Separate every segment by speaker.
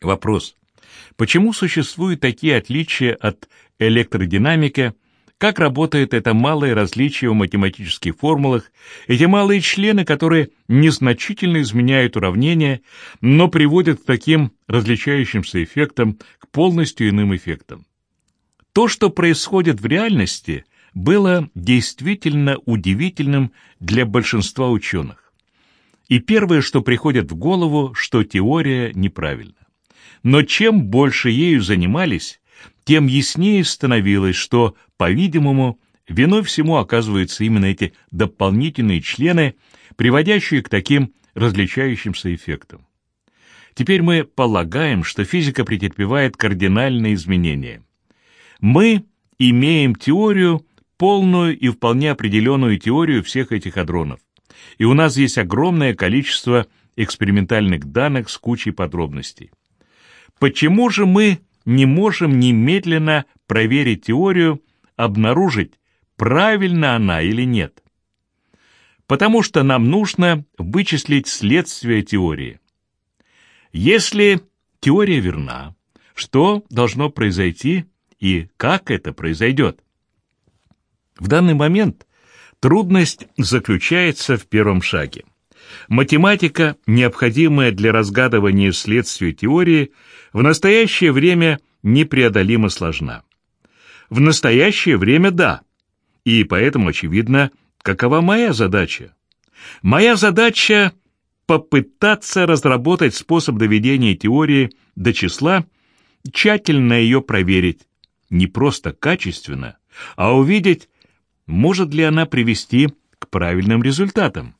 Speaker 1: Вопрос. Почему существуют такие отличия от электродинамики, как работает это малое различие в математических формулах, эти малые члены, которые незначительно изменяют уравнения, но приводят к таким различающимся эффектам, к полностью иным эффектам. То, что происходит в реальности, было действительно удивительным для большинства ученых. И первое, что приходит в голову, что теория неправильна. Но чем больше ею занимались, тем яснее становилось, что, по-видимому, виной всему оказываются именно эти дополнительные члены, приводящие к таким различающимся эффектам. Теперь мы полагаем, что физика претерпевает кардинальные изменения. Мы имеем теорию, полную и вполне определенную теорию всех этих адронов. И у нас есть огромное количество экспериментальных данных с кучей подробностей. Почему же мы не можем немедленно проверить теорию, обнаружить, правильно она или нет? Потому что нам нужно вычислить следствие теории. Если теория верна, что должно произойти и как это произойдет? В данный момент трудность заключается в первом шаге. Математика, необходимая для разгадывания следствия теории, в настоящее время непреодолимо сложна. В настоящее время – да. И поэтому, очевидно, какова моя задача? Моя задача – попытаться разработать способ доведения теории до числа, тщательно ее проверить, не просто качественно, а увидеть, может ли она привести к правильным результатам.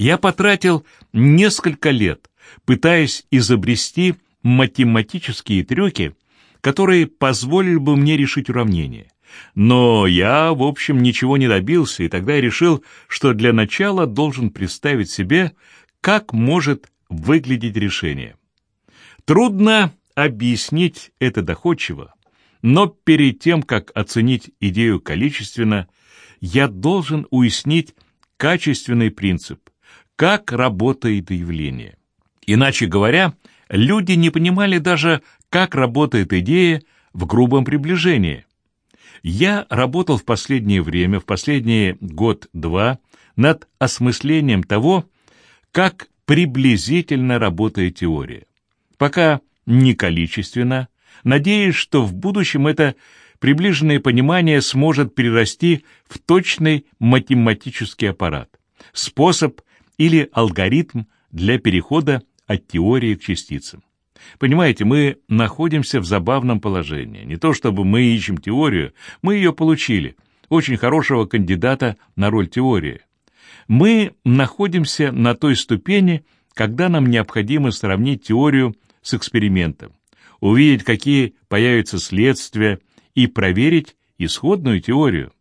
Speaker 1: Я потратил несколько лет, пытаясь изобрести математические трюки, которые позволили бы мне решить уравнение. Но я, в общем, ничего не добился, и тогда я решил, что для начала должен представить себе, как может выглядеть решение. Трудно объяснить это доходчиво, но перед тем, как оценить идею количественно, я должен уяснить качественный принцип, как работает явление. Иначе говоря, люди не понимали даже, как работает идея в грубом приближении. Я работал в последнее время, в последние год-два, над осмыслением того, как приблизительно работает теория. Пока не количественно, надеясь, что в будущем это приближенное понимание сможет перерасти в точный математический аппарат, способ или алгоритм для перехода от теории к частицам. Понимаете, мы находимся в забавном положении. Не то чтобы мы ищем теорию, мы ее получили, очень хорошего кандидата на роль теории. Мы находимся на той ступени, когда нам необходимо сравнить теорию с экспериментом, увидеть, какие появятся следствия, и проверить исходную теорию.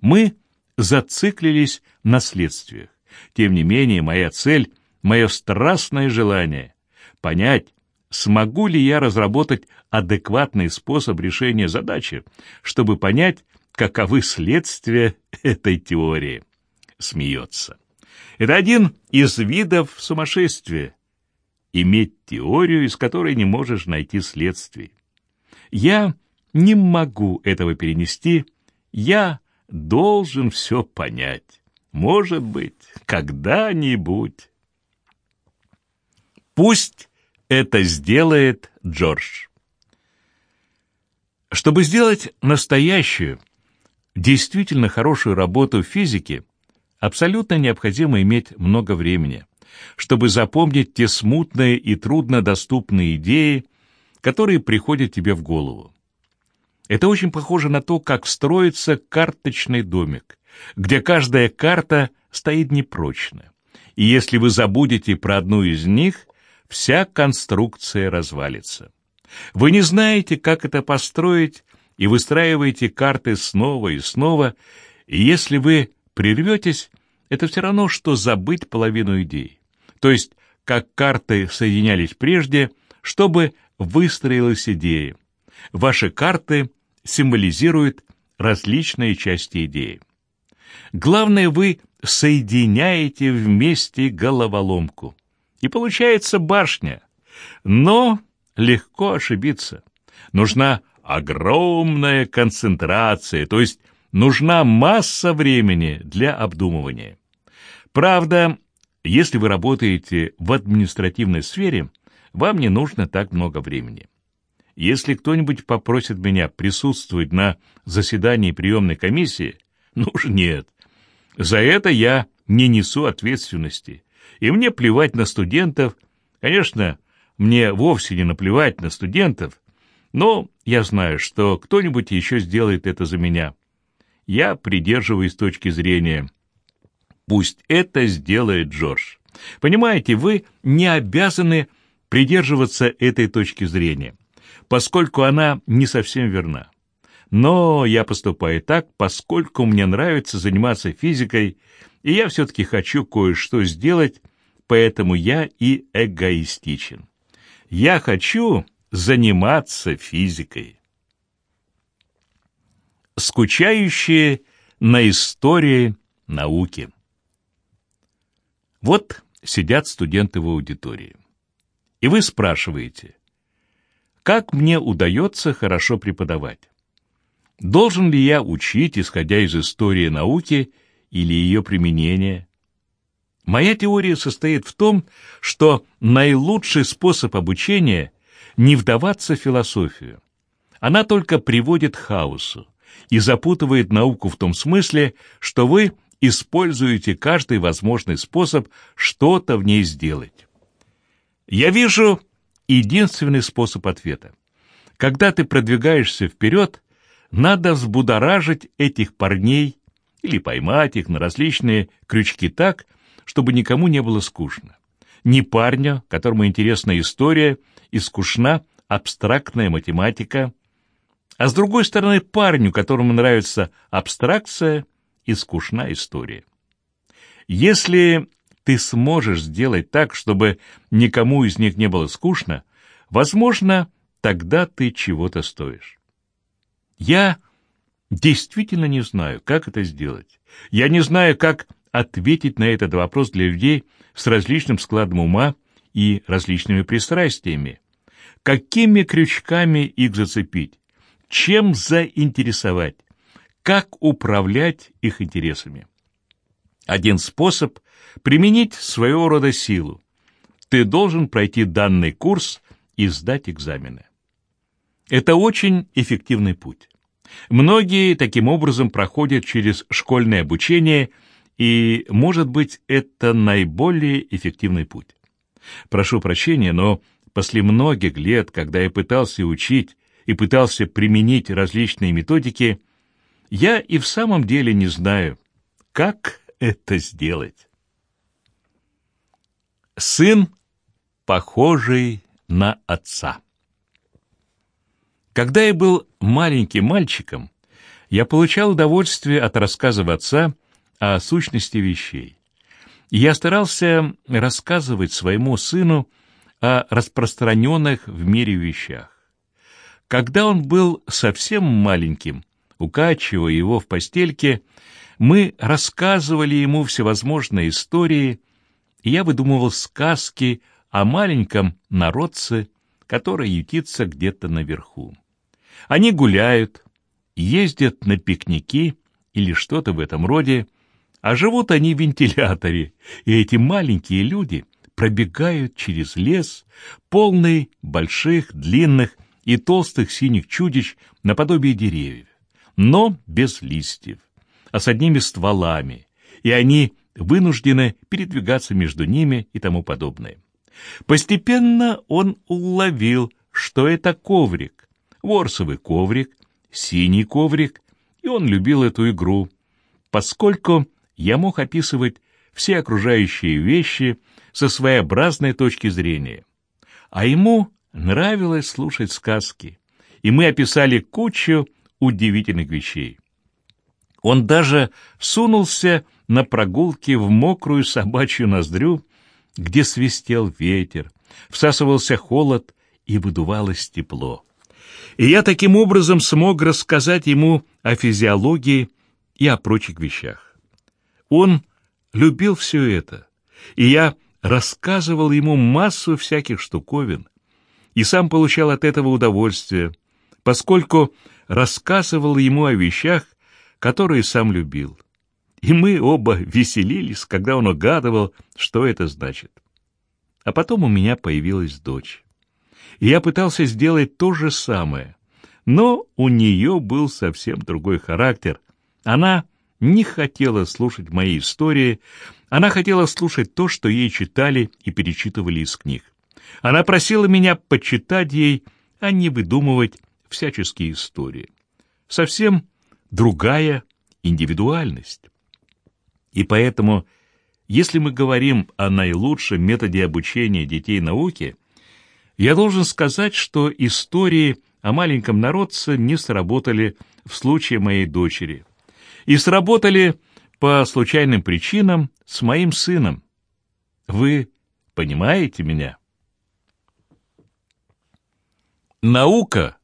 Speaker 1: Мы зациклились на следствиях. Тем не менее, моя цель, мое страстное желание — понять, смогу ли я разработать адекватный способ решения задачи, чтобы понять, каковы следствия этой теории. Смеется. Это один из видов сумасшествия. Иметь теорию, из которой не можешь найти следствий. Я не могу этого перенести, я должен все понять. Может быть, когда-нибудь. Пусть это сделает Джордж. Чтобы сделать настоящую, действительно хорошую работу в физике, абсолютно необходимо иметь много времени, чтобы запомнить те смутные и труднодоступные идеи, которые приходят тебе в голову. Это очень похоже на то, как строится карточный домик где каждая карта стоит непрочно. И если вы забудете про одну из них, вся конструкция развалится. Вы не знаете, как это построить, и выстраиваете карты снова и снова, и если вы прерветесь, это все равно, что забыть половину идей. То есть, как карты соединялись прежде, чтобы выстроилась идея. Ваши карты символизируют различные части идеи. Главное, вы соединяете вместе головоломку. И получается башня. Но легко ошибиться. Нужна огромная концентрация, то есть нужна масса времени для обдумывания. Правда, если вы работаете в административной сфере, вам не нужно так много времени. Если кто-нибудь попросит меня присутствовать на заседании приемной комиссии, ну уж нет. За это я не несу ответственности. И мне плевать на студентов. Конечно, мне вовсе не наплевать на студентов, но я знаю, что кто-нибудь еще сделает это за меня. Я придерживаюсь точки зрения. Пусть это сделает Джордж. Понимаете, вы не обязаны придерживаться этой точки зрения, поскольку она не совсем верна. Но я поступаю так, поскольку мне нравится заниматься физикой, и я все-таки хочу кое-что сделать, поэтому я и эгоистичен. Я хочу заниматься физикой. Скучающие на истории науки. Вот сидят студенты в аудитории. И вы спрашиваете, как мне удается хорошо преподавать? Должен ли я учить, исходя из истории науки или ее применения? Моя теория состоит в том, что наилучший способ обучения – не вдаваться в философию. Она только приводит к хаосу и запутывает науку в том смысле, что вы используете каждый возможный способ что-то в ней сделать. Я вижу единственный способ ответа. Когда ты продвигаешься вперед, надо взбудоражить этих парней или поймать их на различные крючки так, чтобы никому не было скучно. Не парня, которому интересна история и скучна абстрактная математика, а с другой стороны парню, которому нравится абстракция и скучна история. Если ты сможешь сделать так, чтобы никому из них не было скучно, возможно, тогда ты чего-то стоишь. Я действительно не знаю, как это сделать. Я не знаю, как ответить на этот вопрос для людей с различным складом ума и различными пристрастиями. Какими крючками их зацепить? Чем заинтересовать? Как управлять их интересами? Один способ — применить своего рода силу. Ты должен пройти данный курс и сдать экзамены. Это очень эффективный путь. Многие таким образом проходят через школьное обучение, и, может быть, это наиболее эффективный путь. Прошу прощения, но после многих лет, когда я пытался учить и пытался применить различные методики, я и в самом деле не знаю, как это сделать. Сын, похожий на отца. Когда я был маленьким мальчиком, я получал удовольствие от рассказов отца о сущности вещей. я старался рассказывать своему сыну о распространенных в мире вещах. Когда он был совсем маленьким, укачивая его в постельке, мы рассказывали ему всевозможные истории, и я выдумывал сказки о маленьком народце, который ютится где-то наверху. Они гуляют, ездят на пикники или что-то в этом роде, а живут они в вентиляторе, и эти маленькие люди пробегают через лес, полный больших, длинных и толстых синих чудищ наподобие деревьев, но без листьев, а с одними стволами, и они вынуждены передвигаться между ними и тому подобное. Постепенно он уловил, что это коврик, ворсовый коврик, синий коврик, и он любил эту игру, поскольку я мог описывать все окружающие вещи со своеобразной точки зрения. А ему нравилось слушать сказки, и мы описали кучу удивительных вещей. Он даже сунулся на прогулке в мокрую собачью ноздрю, где свистел ветер, всасывался холод и выдувалось тепло. И я таким образом смог рассказать ему о физиологии и о прочих вещах. Он любил все это, и я рассказывал ему массу всяких штуковин и сам получал от этого удовольствие, поскольку рассказывал ему о вещах, которые сам любил. И мы оба веселились, когда он угадывал, что это значит. А потом у меня появилась дочь. Я пытался сделать то же самое, но у нее был совсем другой характер. Она не хотела слушать мои истории, она хотела слушать то, что ей читали и перечитывали из книг. Она просила меня почитать ей, а не выдумывать всяческие истории. Совсем другая индивидуальность. И поэтому, если мы говорим о наилучшем методе обучения детей науке, я должен сказать, что истории о маленьком народце не сработали в случае моей дочери. И сработали по случайным причинам с моим сыном. Вы понимаете меня? Наука,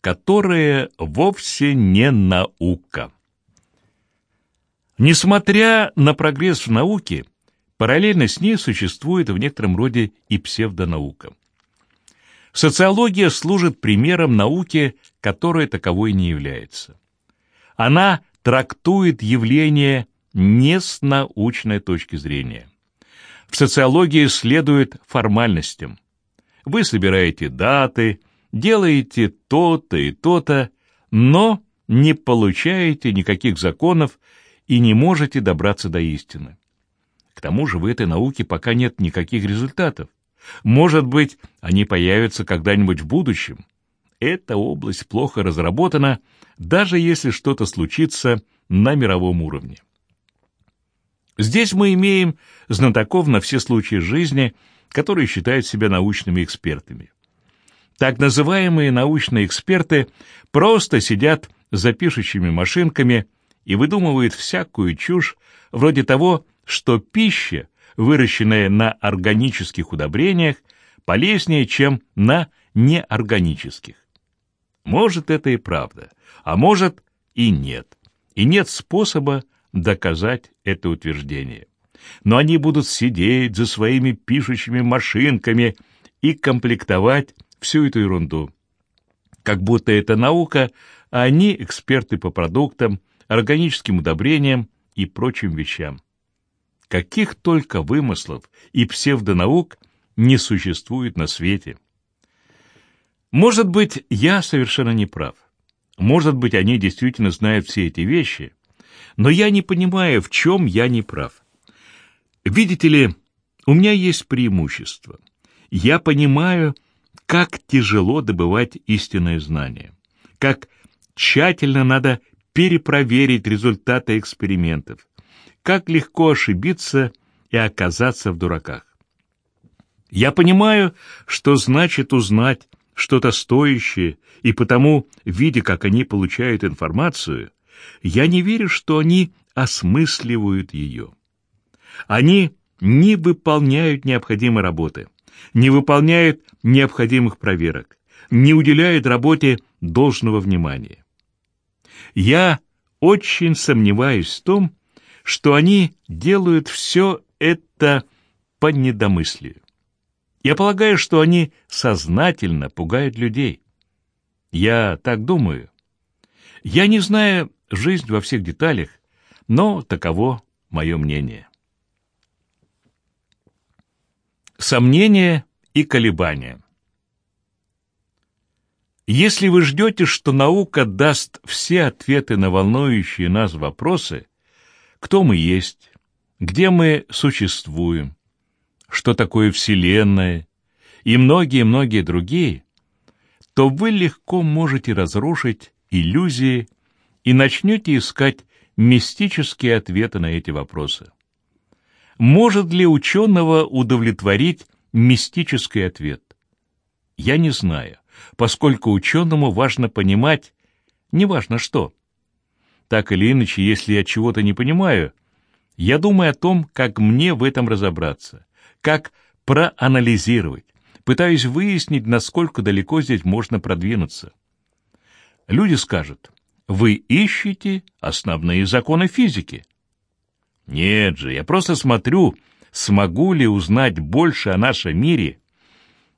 Speaker 1: которая вовсе не наука. Несмотря на прогресс в науке, параллельно с ней существует в некотором роде и псевдонаука. Социология служит примером науки, которая таковой не является. Она трактует явление не с научной точки зрения. В социологии следует формальностям. Вы собираете даты, делаете то-то и то-то, но не получаете никаких законов и не можете добраться до истины. К тому же в этой науке пока нет никаких результатов. Может быть, они появятся когда-нибудь в будущем. Эта область плохо разработана, даже если что-то случится на мировом уровне. Здесь мы имеем знатоков на все случаи жизни, которые считают себя научными экспертами. Так называемые научные эксперты просто сидят за пишущими машинками и выдумывают всякую чушь, вроде того, что пища, выращенная на органических удобрениях, полезнее, чем на неорганических. Может, это и правда, а может и нет. И нет способа доказать это утверждение. Но они будут сидеть за своими пишущими машинками и комплектовать всю эту ерунду. Как будто это наука, а они эксперты по продуктам, органическим удобрениям и прочим вещам. Каких только вымыслов и псевдонаук не существует на свете. Может быть, я совершенно не прав. Может быть, они действительно знают все эти вещи, но я не понимаю, в чем я не прав. Видите ли, у меня есть преимущество. Я понимаю, как тяжело добывать истинное знание, как тщательно надо перепроверить результаты экспериментов, как легко ошибиться и оказаться в дураках. Я понимаю, что значит узнать что-то стоящее, и потому, видя, как они получают информацию, я не верю, что они осмысливают ее. Они не выполняют необходимой работы, не выполняют необходимых проверок, не уделяют работе должного внимания. Я очень сомневаюсь в том, что они делают все это по недомыслию. Я полагаю, что они сознательно пугают людей. Я так думаю. Я не знаю жизнь во всех деталях, но таково мое мнение. Сомнения и колебания. Если вы ждете, что наука даст все ответы на волнующие нас вопросы, кто мы есть, где мы существуем, что такое Вселенная и многие-многие другие, то вы легко можете разрушить иллюзии и начнете искать мистические ответы на эти вопросы. Может ли ученого удовлетворить мистический ответ? Я не знаю, поскольку ученому важно понимать, неважно что. Так или иначе, если я чего-то не понимаю, я думаю о том, как мне в этом разобраться, как проанализировать, пытаюсь выяснить, насколько далеко здесь можно продвинуться. Люди скажут, вы ищете основные законы физики. Нет же, я просто смотрю, смогу ли узнать больше о нашем мире,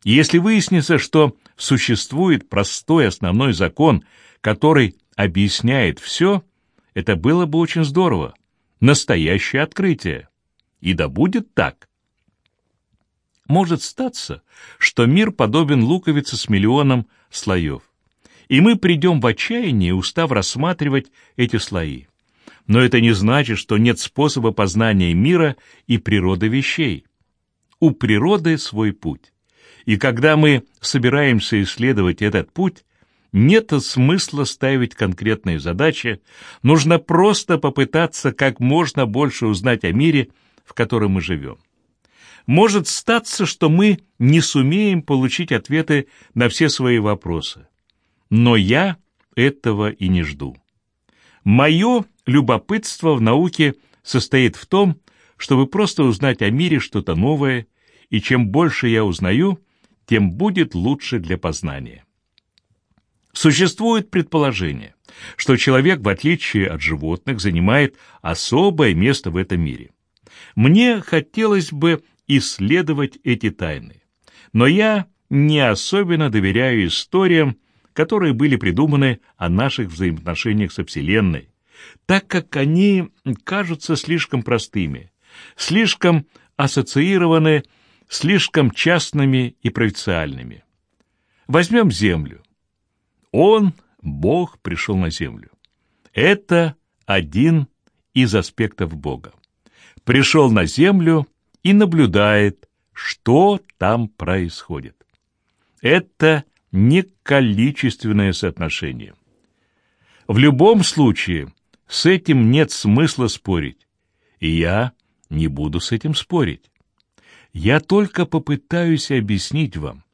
Speaker 1: если выяснится, что существует простой основной закон, который объясняет все, это было бы очень здорово. Настоящее открытие. И да будет так. Может статься, что мир подобен луковице с миллионом слоев. И мы придем в отчаяние, устав рассматривать эти слои. Но это не значит, что нет способа познания мира и природы вещей. У природы свой путь. И когда мы собираемся исследовать этот путь, нет смысла ставить конкретные задачи, нужно просто попытаться как можно больше узнать о мире, в котором мы живем. Может статься, что мы не сумеем получить ответы на все свои вопросы. Но я этого и не жду. Мое любопытство в науке состоит в том, чтобы просто узнать о мире что-то новое, и чем больше я узнаю, тем будет лучше для познания. Существует предположение, что человек, в отличие от животных, занимает особое место в этом мире. Мне хотелось бы исследовать эти тайны, но я не особенно доверяю историям, которые были придуманы о наших взаимоотношениях со Вселенной, так как они кажутся слишком простыми, слишком ассоциированы, слишком частными и провинциальными. Возьмем Землю. Он, Бог, пришел на Землю. Это один из аспектов Бога. Пришел на Землю и наблюдает, что там происходит. Это не количественное соотношение. В любом случае, с этим нет смысла спорить, и я не буду с этим спорить. Я только попытаюсь объяснить вам,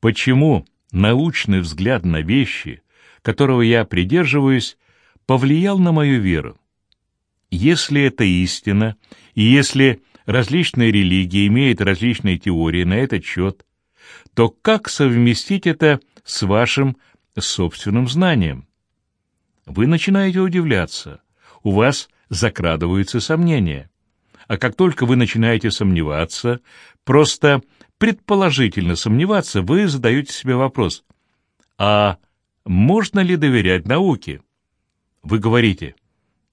Speaker 1: почему научный взгляд на вещи, которого я придерживаюсь, повлиял на мою веру. Если это истина, и если различные религии имеют различные теории на этот счет, то как совместить это с вашим собственным знанием? Вы начинаете удивляться, у вас закрадываются сомнения. А как только вы начинаете сомневаться, просто предположительно сомневаться, вы задаете себе вопрос, а можно ли доверять науке? Вы говорите,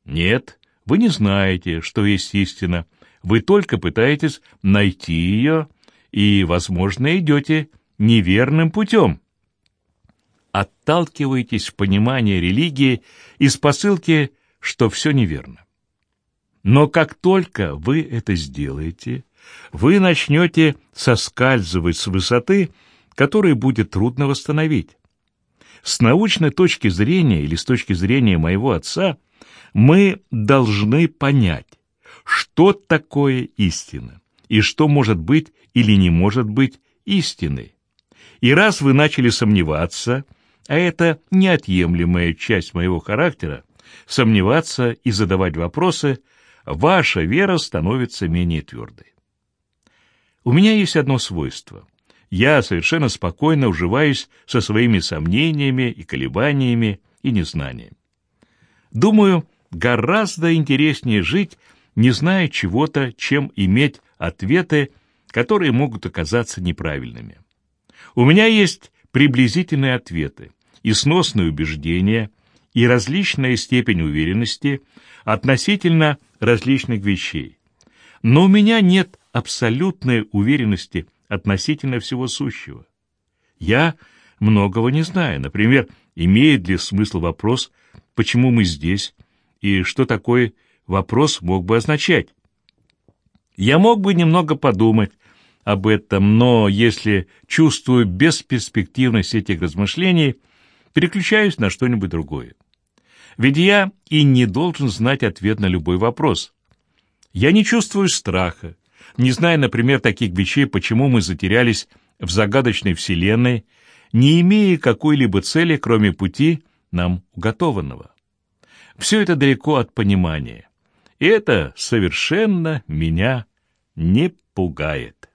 Speaker 1: нет, вы не знаете, что есть истина, вы только пытаетесь найти ее и, возможно, идете неверным путем. Отталкиваетесь в понимании религии из посылки, что все неверно. Но как только вы это сделаете, вы начнете соскальзывать с высоты, которую будет трудно восстановить. С научной точки зрения или с точки зрения моего отца мы должны понять, что такое истина и что может быть или не может быть истиной. И раз вы начали сомневаться, а это неотъемлемая часть моего характера, сомневаться и задавать вопросы, ваша вера становится менее твердой. У меня есть одно свойство. Я совершенно спокойно уживаюсь со своими сомнениями и колебаниями и незнанием. Думаю, гораздо интереснее жить, не зная чего-то, чем иметь ответы, которые могут оказаться неправильными. У меня есть приблизительные ответы и сносные убеждения, и различная степень уверенности относительно различных вещей. Но у меня нет абсолютной уверенности относительно всего сущего. Я многого не знаю. Например, имеет ли смысл вопрос, почему мы здесь, и что такой вопрос мог бы означать. Я мог бы немного подумать об этом, но если чувствую бесперспективность этих размышлений, переключаюсь на что-нибудь другое. Ведь я и не должен знать ответ на любой вопрос. Я не чувствую страха, не зная, например, таких вещей, почему мы затерялись в загадочной вселенной, не имея какой-либо цели, кроме пути нам уготованного. Все это далеко от понимания. И это совершенно меня не пугает.